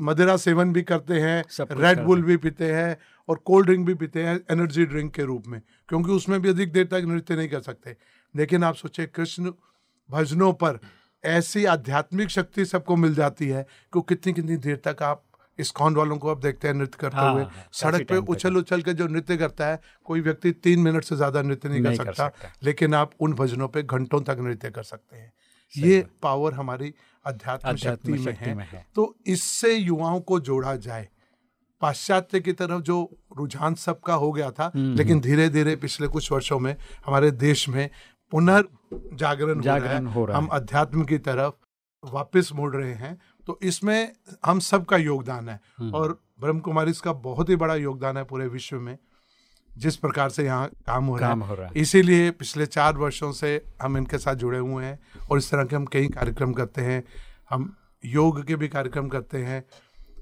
मदिरा सेवन भी करते हैं रेड बुल भी पीते हैं और कोल्ड ड्रिंक भी पीते हैं एनर्जी ड्रिंक के रूप में क्योंकि उसमें भी अधिक देर तक नृत्य नहीं कर सकते। लेकिन आप सोचे कृष्ण भजनों पर ऐसी आध्यात्मिक शक्ति सबको मिल जाती है कि कितनी कितनी देर तक आप इस्कॉन वालों को आप देखते हैं नृत्य करते हाँ, हुए। हाँ, सड़क पे उछल उछल के जो नृत्य करता है कोई व्यक्ति तीन मिनट से ज़्यादा नृत्य नहीं, नहीं कर कर सकता सकता। लेकिन आप उन भजनों पे घंटों तक नृत्य कर सकते हैं। ये पावर हमारी अध्यात्म शक्ति में है। में है। तो इससे युवाओं को जोड़ा जाए। पाश्चात्य की तरफ़ जो रुझान सबका हो गया था हम्म, लेकिन धीरे धीरे पिछले कुछ वर्षों में हमारे देश में पुनर्जागरण जागरण हो। हो रहा है। हम अध्यात्म की तरफ़ वापस मुड़ रहे हैं। तो इसमें हम सबका योगदान है। हम्म। और ब्रह्म कुमारी का बहुत ही बड़ा योगदान है पूरे विश्व में। जिस प्रकार से यहाँ काम हो रहा है। हो रहा है। इसीलिए पिछले चार वर्षों से हम इनके साथ जुड़े हुए हैं और इस तरह के हम कई कार्यक्रम करते हैं। हम योग के भी कार्यक्रम करते हैं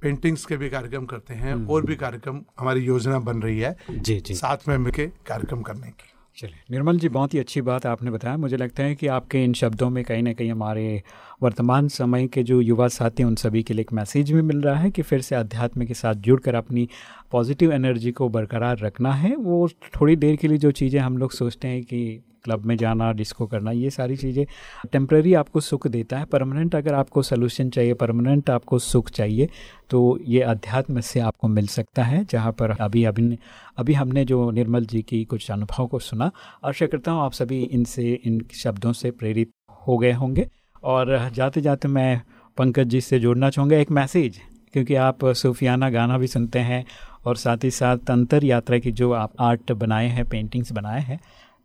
पेंटिंग्स के भी कार्यक्रम करते हैं और भी कार्यक्रम हमारी योजना बन रही है जी जी। साथ में मिलकर कार्यक्रम करने की चलिए, निर्मल जी, बहुत ही अच्छी बात आपने बताया। मुझे लगता है कि आपके इन शब्दों में कहीं ना कहीं हमारे वर्तमान समय के जो युवा साथी उन सभी के लिए एक मैसेज भी मिल रहा है कि फिर से अध्यात्म के साथ जुड़कर अपनी पॉजिटिव एनर्जी को बरकरार रखना है। वो थोड़ी देर के लिए जो चीज़ें हम लोग सोचते हैं कि क्लब में जाना डिस्को करना, ये सारी चीज़ें टेम्प्रेरी आपको सुख देता है परमानेंट अगर आपको सोल्यूशन चाहिए परमानेंट आपको सुख चाहिए तो ये अध्यात्म से आपको मिल सकता है, जहाँ पर अभी अभी अभी हमने जो निर्मल जी की कुछ अनुभव को सुना, आशा करता हूँ आप सभी इनसे, इन शब्दों से प्रेरित हो गए होंगे। और जाते जाते मैं पंकज जी से जोड़ना चाहूँगा एक मैसेज, क्योंकि आप सूफियाना गाना भी सुनते हैं, और साथ ही साथ अंतर यात्रा की जो आप आर्ट बनाए हैं पेंटिंग्स बनाए हैं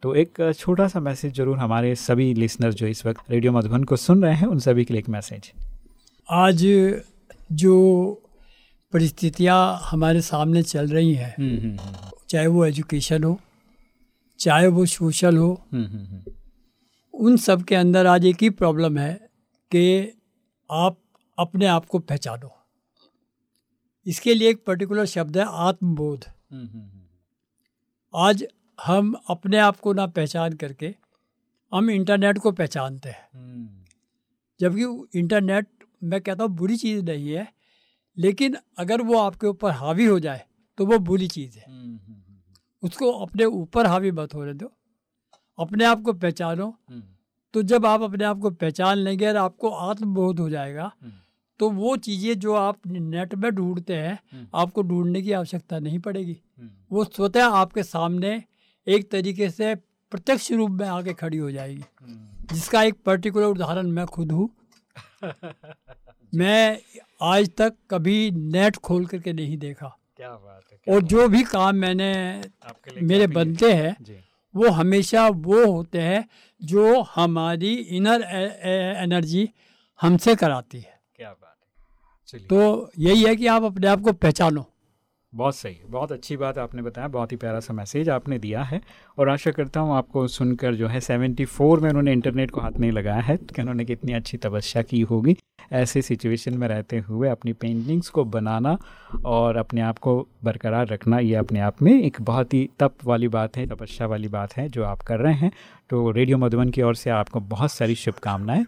तो एक छोटा सा मैसेज ज़रूर हमारे सभी लिसनर जो इस वक्त रेडियो मधुबन को सुन रहे हैं उन सभी के लिए एक मैसेज। आज जो परिस्थितियाँ हमारे सामने चल रही हैं हम्म, हम्म, हम्म। चाहे वो एजुकेशन हो चाहे वो सोशल हो उन सब के अंदर आज एक ही प्रॉब्लम है कि आप अपने आप को पहचानो। इसके लिए एक पर्टिकुलर शब्द है आत्मबोध। आज हम अपने आप को ना पहचान करके हम इंटरनेट को पहचानते हैं। जबकि इंटरनेट मैं कहता हूँ बुरी चीज़ नहीं है लेकिन अगर वो आपके ऊपर हावी हो जाए तो वो बुरी चीज़ है। उसको अपने ऊपर हावी मत होने दो। अपने आप को पहचानो। तो जब आप अपने आप को पहचान लेंगे और आपको आत्मबोध हो जाएगा तो वो चीज़ें जो आप नेट में ढूंढते हैं आपको ढूँढने की आवश्यकता नहीं पड़ेगी। वो स्वतः आपके सामने एक तरीके से प्रत्यक्ष रूप में आके खड़ी हो जाएगी। जिसका एक पर्टिकुलर उदाहरण मैं खुद हूँ। मैं आज तक कभी नेट खोल करके नहीं देखा। क्या बात है क्या और जो भी काम मैंने मेरे बनते हैं वो हमेशा वो होते हैं जो हमारी इनर एनर्जी हमसे कराती है। क्या बात है। तो यही है कि आप अपने आप को पहचानो। बहुत सही, बहुत अच्छी बात आपने बताया, बहुत ही प्यारा सा मैसेज आपने दिया है और आशा करता हूँ आपको सुनकर जो है 74 में उन्होंने इंटरनेट को हाथ नहीं लगाया है, कि उन्होंने कितनी अच्छी तपस्या की होगी। ऐसे सिचुएशन में रहते हुए अपनी पेंटिंग्स को बनाना और अपने आप को बरकरार रखना, ये अपने आप में एक बहुत ही तप वाली बात है, तपस्या वाली बात है जो आप कर रहे हैं। तो रेडियो मधुबन की ओर से आपको बहुत सारी शुभकामनाएँ।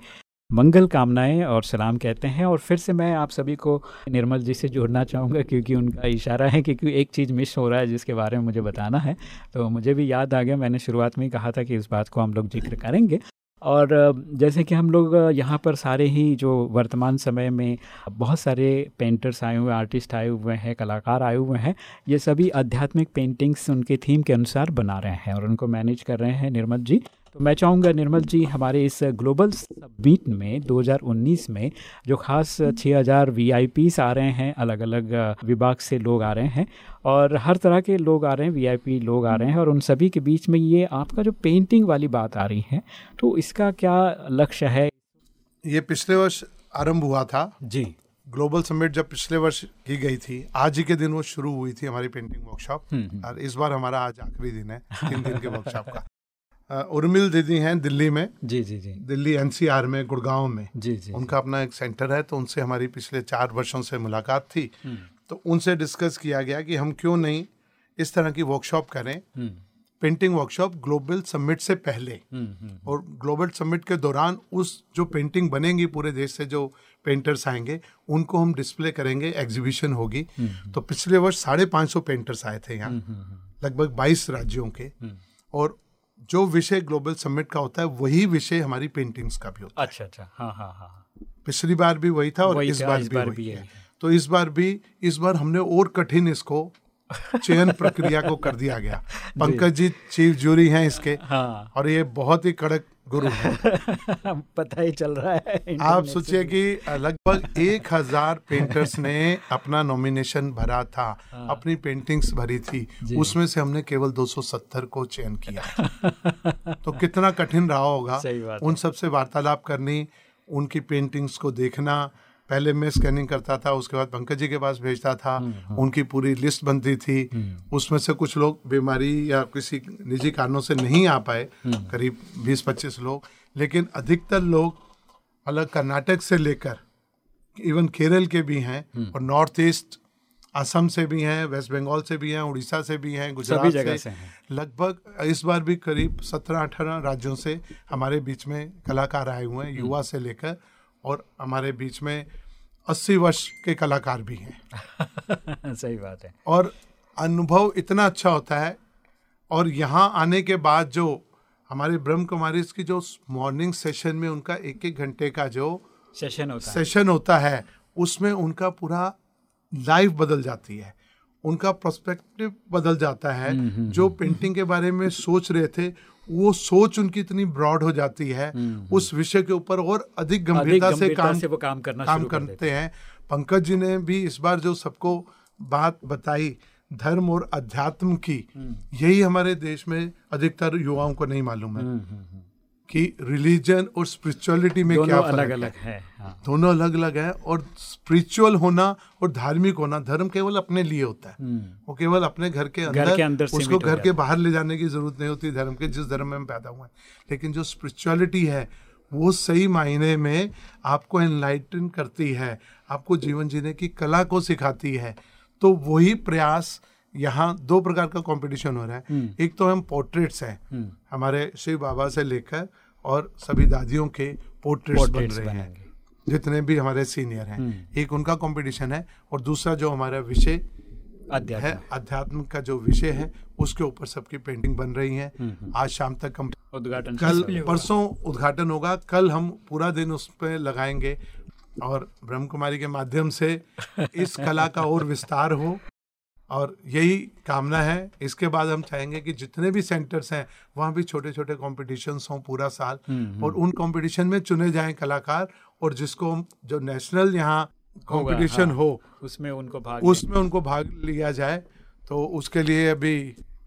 मंगल कामनाएँ और सलाम कहते हैं। और फिर से मैं आप सभी को निर्मल जी से जोड़ना चाहूँगा क्योंकि उनका इशारा है कि एक चीज़ मिस हो रहा है जिसके बारे में मुझे बताना है। तो मुझे भी याद आ गया, मैंने शुरुआत में ही कहा था कि इस बात को हम लोग ज़िक्र करेंगे। और जैसे कि हम लोग यहाँ पर सारे ही जो वर्तमान समय में बहुत सारे पेंटर्स आए हुए आर्टिस्ट आए हुए हैं, कलाकार आए हुए हैं, ये सभी आध्यात्मिक पेंटिंग्स उनके थीम के अनुसार बना रहे हैं और उनको मैनेज कर रहे हैं निर्मल जी। तो मैं चाहूँगा निर्मल जी हमारे इस ग्लोबल सबमीट में 2019 में जो खास 6000 वीआईपीस आ रहे हैं अलग अलग विभाग से लोग आ रहे हैं और हर तरह के लोग आ रहे हैं वीआईपी लोग आ रहे हैं और उन सभी के बीच में ये आपका जो पेंटिंग वाली बात आ रही है तो इसका क्या लक्ष्य है? ये पिछले वर्ष आरंभ हुआ था। जी। ग्लोबल समिट जब पिछले वर्ष की गई थी आज ही के दिन वो शुरू हुई थी हमारी पेंटिंग वर्कशॉप और इस बार हमारा आज आखिरी दिन है तीन दिन के वर्कशॉप का। उर्मिल दीदी हैं दिल्ली में। जी जी जी। दिल्ली एनसीआर में गुड़गांव में। जी जी उनका अपना एक सेंटर है तो उनसे हमारी पिछले चार वर्षों से मुलाकात थी। तो उनसे डिस्कस किया गया कि हम क्यों नहीं इस तरह की वर्कशॉप करें। पेंटिंग वर्कशॉप ग्लोबल समिट से पहले। और ग्लोबल समिट के दौरान उस जो पेंटिंग बनेंगी पूरे देश से जो पेंटर्स आएँगे उनको हम डिस्प्ले करेंगे एग्जीबिशन होगी। तो पिछले वर्ष साढ़े पाँच सौ पेंटर्स आए थे यहाँ। लगभग बाईस राज्यों के। और जो विषय ग्लोबल समिट का होता है वही विषय हमारी पेंटिंग्स का भी होता है। अच्छा अच्छा। हाँ हाँ हाँ। पिछली बार भी वही था और वही इस बार इस भी बार वही है। तो इस बार भी इस बार हमने और कठिन इसको चयन प्रक्रिया को कर दिया गया। पंकज जी चीफ ज्यूरी हैं इसके हाँ। और ये बहुत ही कड़क गुरु पता ही चल रहा है आप सोचिए कि लगभग एक हज़ार पेंटर्स ने अपना नॉमिनेशन भरा था हाँ। अपनी पेंटिंग्स भरी थी। उसमें से हमने केवल 270 को चयन किया। तो कितना कठिन रहा होगा उन सबसे वार्तालाप करनी उनकी पेंटिंग्स को देखना पहले मैं स्कैनिंग करता था उसके बाद पंकज जी के पास भेजता था हम्म, हम्म। उनकी पूरी लिस्ट बनती थी हम्म। उसमें से कुछ लोग बीमारी या किसी निजी कारणों से नहीं आ पाए करीब 20-25 लोग लेकिन अधिकतर लोग अलग कर्नाटक से लेकर इवन केरल के भी हैं और नॉर्थ ईस्ट असम से भी हैं वेस्ट बंगाल से भी हैं उड़ीसा से भी हैं गुजरात से, से हैं। लगभग इस बार भी करीब सत्रह अठारह राज्यों से हमारे बीच में कलाकार आए हुए हैं युवा से लेकर और हमारे बीच में अस्सी वर्ष के कलाकार भी हैं। सही बात है। और अनुभव इतना अच्छा होता है और यहाँ आने के बाद जो हमारे ब्रह्म कुमारी की जो मॉर्निंग सेशन में उनका एक एक घंटे का जो सेशन होता है। सेशन होता है उसमें उनका पूरा लाइफ बदल जाती है। उनका पर्सपेक्टिव बदल जाता है। जो पेंटिंग के बारे में सोच रहे थे वो सोच उनकी इतनी ब्रॉड हो जाती है। उस विषय के ऊपर और अधिक गंभीरता से काम से वो काम करना काम करते हैं। पंकज जी ने भी इस बार जो सबको बात बताई धर्म और अध्यात्म की यही हमारे देश में अधिकतर युवाओं को नहीं मालूम है। कि रिलीजन और स्पिरिचुअलिटी में क्या फ़र्क अलग है? अलग है हाँ। दोनों अलग अलग है और स्पिरिचुअल होना और धार्मिक होना धर्म केवल अपने लिए होता है। वो केवल अपने घर के अंदर, घर के अंदर उसको घर के बाहर ले जाने की ज़रूरत नहीं होती धर्म के जिस धर्म में हम पैदा हुए हैं। लेकिन जो स्पिरिचुअलिटी है वो सही मायने में आपको एनलाइटन करती है आपको जीवन जीने की कला को सिखाती है। तो वही प्रयास यहाँ दो प्रकार का कंपटीशन हो रहा है। एक तो हम पोर्ट्रेट्स हैं। हमारे शिव बाबा से लेकर और सभी दादियों के पोर्ट्रेट्स बन रहे हैं। जितने भी हमारे सीनियर हैं। एक उनका कंपटीशन है और दूसरा जो हमारा विषय है अध्यात्म अध्यात्म का जो विषय है उसके ऊपर सबकी पेंटिंग बन रही है। आज शाम तक हम उद्घाटन कल परसों उद्घाटन होगा। कल हम पूरा दिन उस पर लगाएँगे और ब्रह्म कुमारी के माध्यम से इस कला का और विस्तार हो। और यही कामना है। इसके बाद हम चाहेंगे कि जितने भी सेंटर्स हैं वहाँ भी छोटे छोटे कॉम्पिटिशन्स हों पूरा साल और उन कॉम्पिटिशन में चुने जाएँ कलाकार और जिसको जो नेशनल यहाँ होगा, कंपटीशन हाँ। हो उसमें उनको भाग उसमें उनको भाग लिया जाए। तो उसके लिए अभी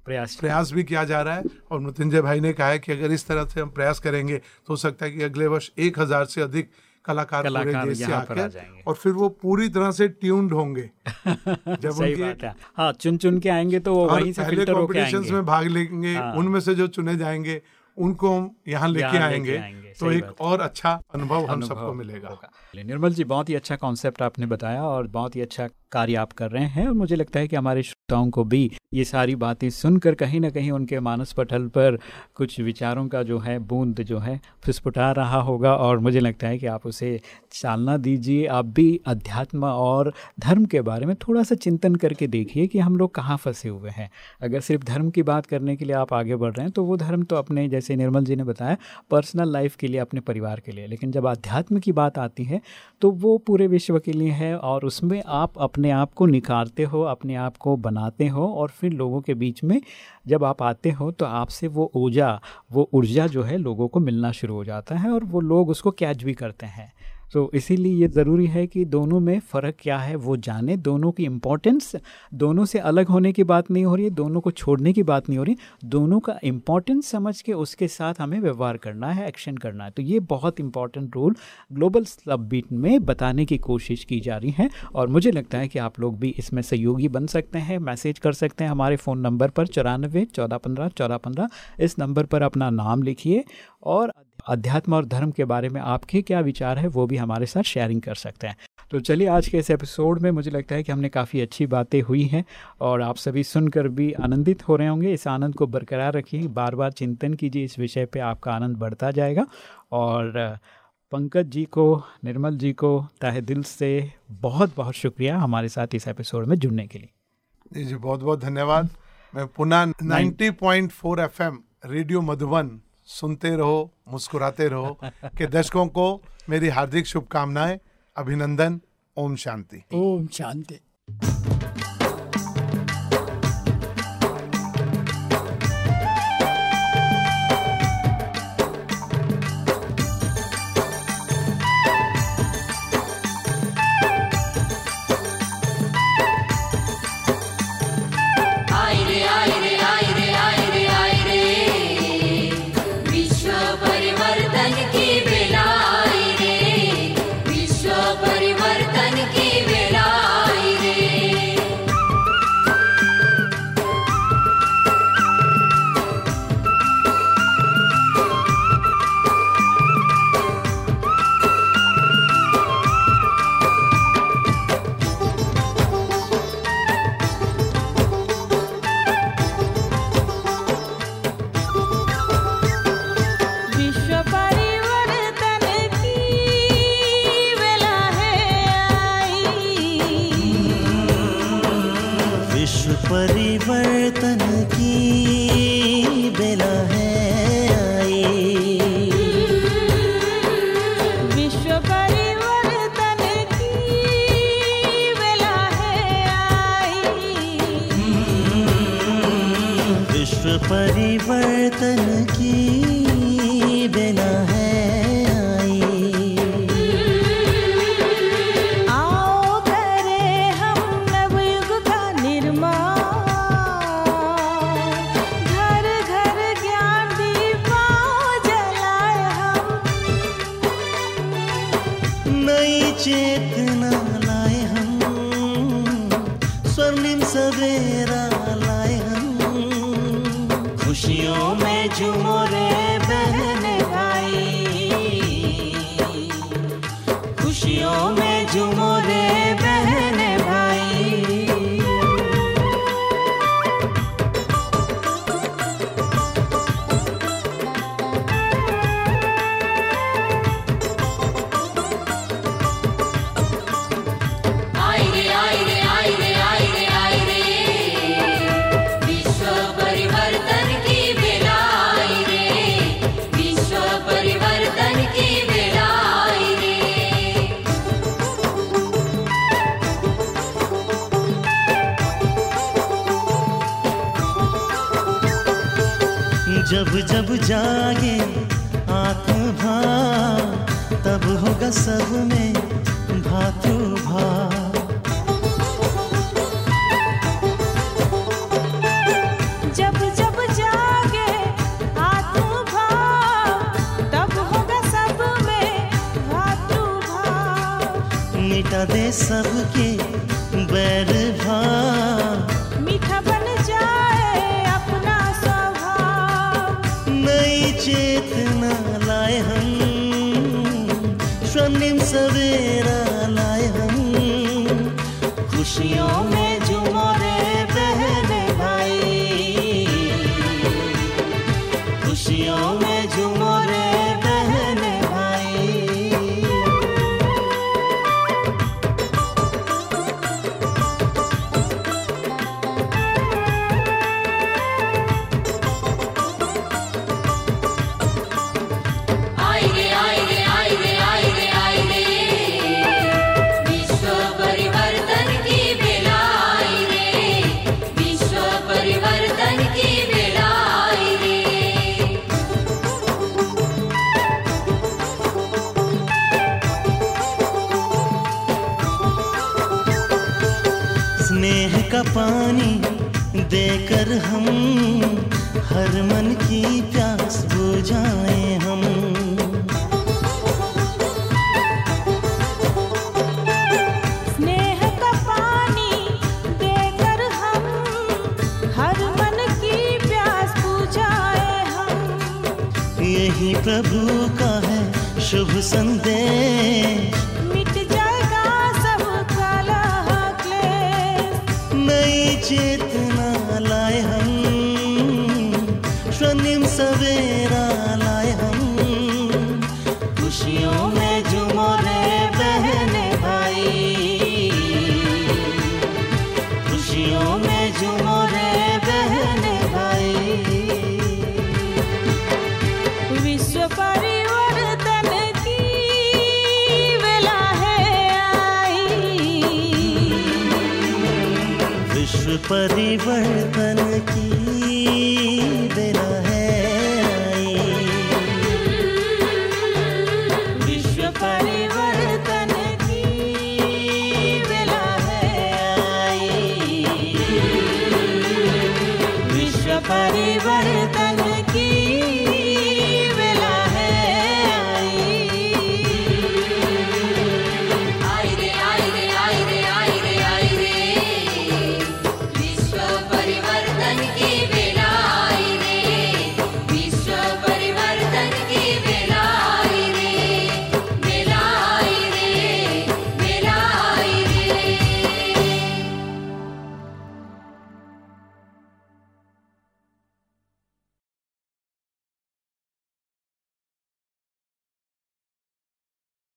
प्रयास। प्रयास भी किया जा रहा है और मृत्युंजय भाई ने कहा है कि अगर इस तरह से हम प्रयास करेंगे तो हो सकता है कि अगले वर्ष एक हज़ार से अधिक कलाकार कलाकार पूरे देश से आकर और फिर वो पूरी तरह से ट्यून्ड होंगे। जब सही उनके बात है। हाँ चुन चुन के आएँगे तो वो वहीं से पहले कॉम्पिटिशन में भाग लेंगे हाँ। उनमें से जो चुने जाएँगे उनको हम यहाँ लेके आएँगे, तो एक और अच्छा अनुभव हम सबको मिलेगा। निर्मल जी बहुत ही अच्छा कॉन्सेप्ट आपने बताया और बहुत ही अच्छा कार्य आप कर रहे हैं और मुझे लगता है कि हमारे श्रोताओं को भी ये सारी बातें सुनकर कहीं ना कहीं उनके मानस पटल पर कुछ विचारों का जो है बूंद जो है फुसफुटा रहा होगा और मुझे लगता है कि आप उसे चालना दीजिए। आप भी अध्यात्म और धर्म के बारे में थोड़ा सा चिंतन करके देखिए कि हम लोग कहाँ फंसे हुए हैं। अगर सिर्फ़ धर्म की बात करने के लिए आप आगे बढ़ रहे हैं तो वो धर्म तो अपने जैसे निर्मल जी ने बताया पर्सनल लाइफ के लिए, अपने परिवार के लिए। लेकिन जब आध्यात्म की बात आती है तो वो पूरे विश्व के लिए है और उसमें आप अपने आप को निखारते हो, अपने आप को बनाते हो और फिर लोगों के बीच में जब आप आते हो तो आपसे वो ऊर्जा वो ऊर्जा जो है लोगों को मिलना शुरू हो जाता है और वो लोग उसको कैच भी करते हैं। तो इसीलिए ये ज़रूरी है कि दोनों में फ़र्क क्या है, वो जाने। दोनों की इम्पोर्टेंस दोनों से अलग होने की बात नहीं हो रही है, दोनों को छोड़ने की बात नहीं हो रही दोनों का इम्पोर्टेंस समझ के उसके साथ हमें व्यवहार करना है एक्शन करना है। तो ये बहुत इंपॉर्टेंट रूल ग्लोबल सब बीट में बताने की कोशिश की जा रही है और मुझे लगता है कि आप लोग भी इसमें सहयोगी बन सकते हैं मैसेज कर सकते हैं। हमारे फ़ोन नंबर पर चौरानबे चौदह पंद्रह चौदह पंद्रह, इस नंबर पर अपना नाम लिखिए और अध्यात्म और धर्म के बारे में आपके क्या विचार है, वो भी हमारे साथ शेयरिंग कर सकते हैं। तो चलिए आज के इस एपिसोड में मुझे लगता है कि हमने काफ़ी अच्छी बातें हुई हैं और आप सभी सुनकर भी आनंदित हो रहे होंगे। इस आनंद को बरकरार रखिए। बार बार चिंतन कीजिए। इस विषय पर आपका आनंद बढ़ता जाएगा और पंकज जी को, निर्मल जी को तहे दिल से बहुत बहुत शुक्रिया हमारे साथ इस एपिसोड में जुड़ने के लिए। जी बहुत बहुत धन्यवाद। मैं पुनः 90.4 एफएम रेडियो मधुबन सुनते रहो, मुस्कुराते रहो के दर्शकों को मेरी हार्दिक शुभकामनाएँ, अभिनंदन, ओम शांति। ओम शांति। नई चेतना लाए हम स्वर्णिम सवेरा लाए हम। खुशियों में झूमो रे। सगुने भातृभा सब में भातृभा मिटा दे सबके बैर भा मीठा बन जाए अपना स्वभाव। नई चेतना लाए हम सवेरा लाए हम खुशियों चेतना लाए हम। स्वर्णिम सवेरा परिवर्तन की